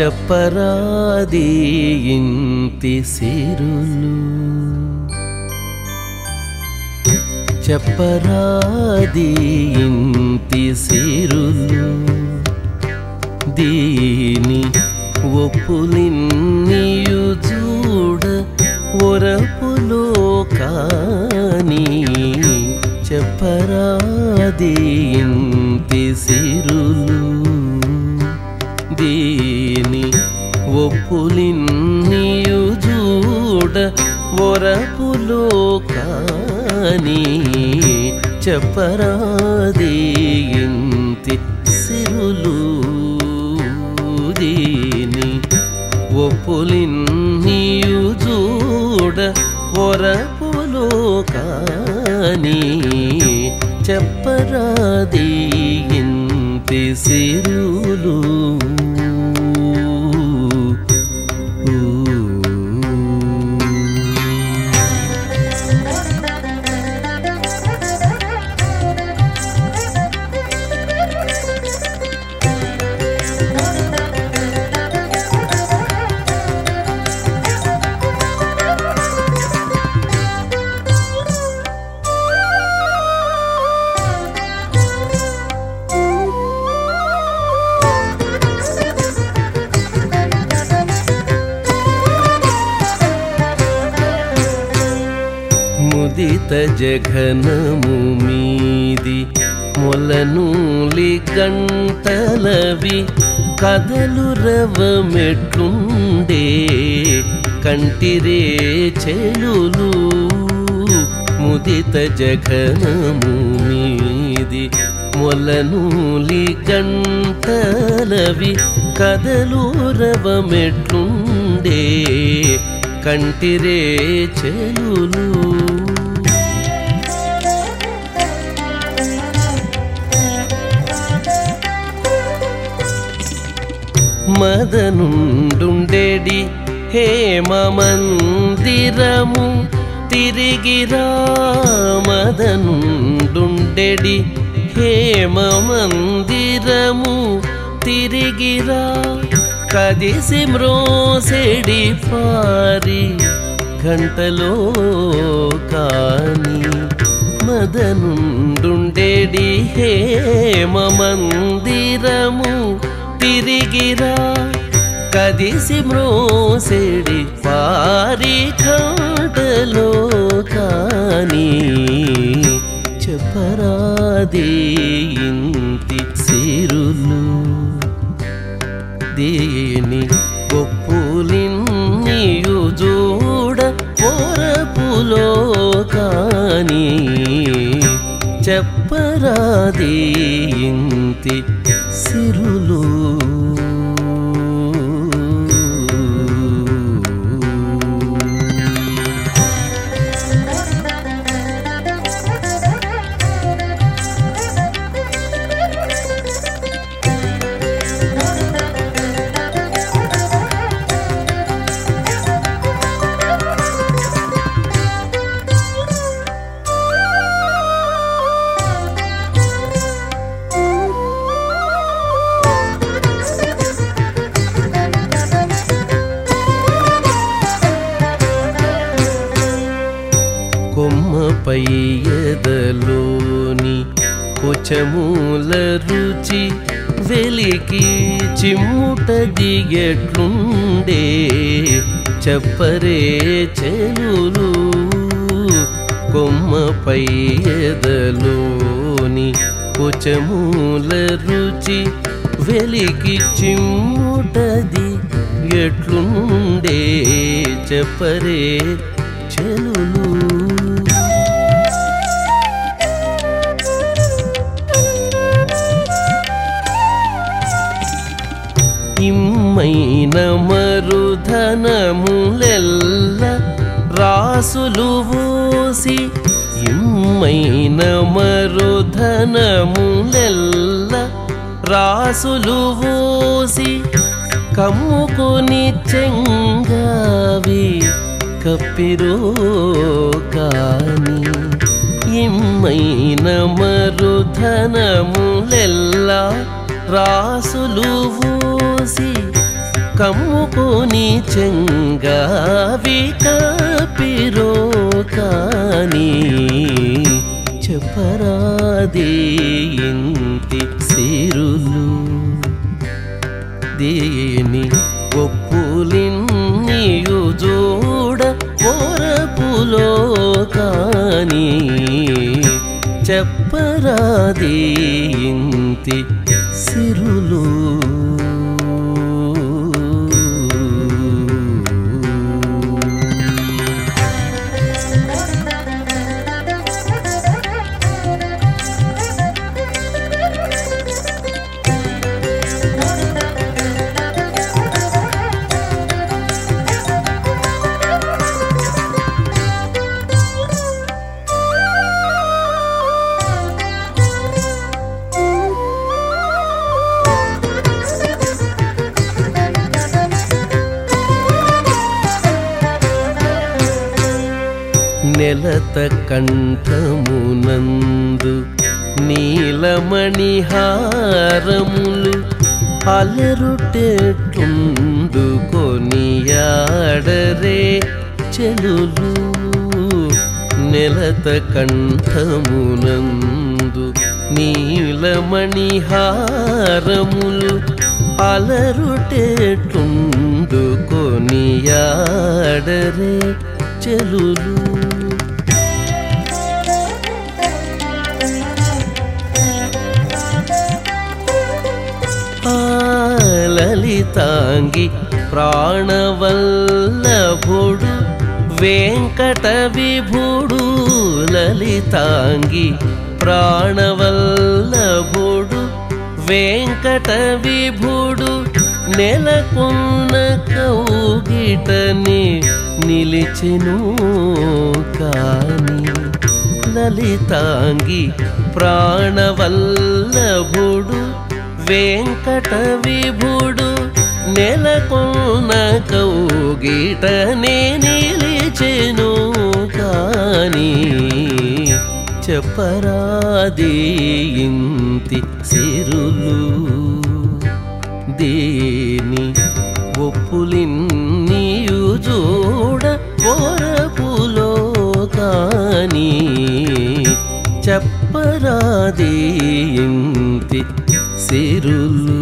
చెప్పరాది ఇంతి సిరులు? చెప్పరాది ఇంతి సిరులు? దీని ఒప్పులిన్నీయు చూడ ఒరపులో కానీ చెప్పరాది ఇంతి సిరులు? దీ ఒప్పులిన్నీయు చూడ ఒరపులో కాని చెప్పరాది ఇంటి సిరులు దీని. ఒప్పులిన్నీయు చూడ ఒరపులో కాని చెప్పరాది ఇంటి సిరులు ముదిత జఘనము మీది మొలనూలి గంటలవి కదలు రవమెట్లుండే కంటిరే చెలులు ముదిత జఘనము మీది మొలనూలి గంటలవి కదలు రవమెట్లుండే కంటిరే చెలులు మదనుండుండెడి హేమ మందిరము తిరిగిరా మదనుండుండెడి హేమ మందిరము తిరిగిరా కదిసి మ్రోసెడి పారి గంటలో కాని మదనుండుండెడి హేమ మందిరము తిరిగిరా కదిసి మ్రోసిడి పారి గంటలో కానీ చెప్పరాదే ఇంటి సిరులు. దేని గొప్పులిన్నీయు చూడ పొరపులో కానీ చెప్పరాదే ఇంటి సిరులు పై ఎదలోని కుచమూల రుచి వెలికి చిమ్ముట దిగెట్లుండే చెప్పరే చెలులు కొమ్మపై ఎదలోని కుచమూల రుచి వెలికి చిమ్ముటది ఎట్లుండే చెప్పరే చెలులు ధనములెల్ల రాసులు ఊసి ఇమ్మైన మరుధనములెల్ల రాసులు ఊసి కమ్ముకుని చెంగావి కప్పిరో కాని ఇమ్మైన మరుధనములెల్ల రాసులు ఊసి కమ్ముకొని చెంగావి కాపిరో కానీ చెప్పరాదే ఇంటి సిరులు. దేని ఒప్పులిన్నీయు చూడ పొరపులో కానీ చెప్పరాదే ఇంటి సిరులు. నెలత కంఠమునందు నీలమణిహారములు అలరుటెట్టుండు కొనియాడరే చెలులు. నెలత కంఠమునందు నీలమణిహారములు అలరుటెట్టుండు కొనియాడరే చెలులు. లలితాంగి ప్రాణవల్లభుడు వెంకట విభుడు లలితాంగి ప్రాణవల్లభుడు వెంకట విభుడు నెలకొన్న కౌగిటని నిలిచెను కాని లలితాంగి ప్రాణవల్ల వెంకట విభుడు నెలకొన్న కౌగిటనే నిలిచెను కాని చెప్పరాది ఇంతి సిరులు. దేని ఒప్పులిన్నీయు చూడ కోరపులో కానీ చెప్పరాది ఇంతి సిరులు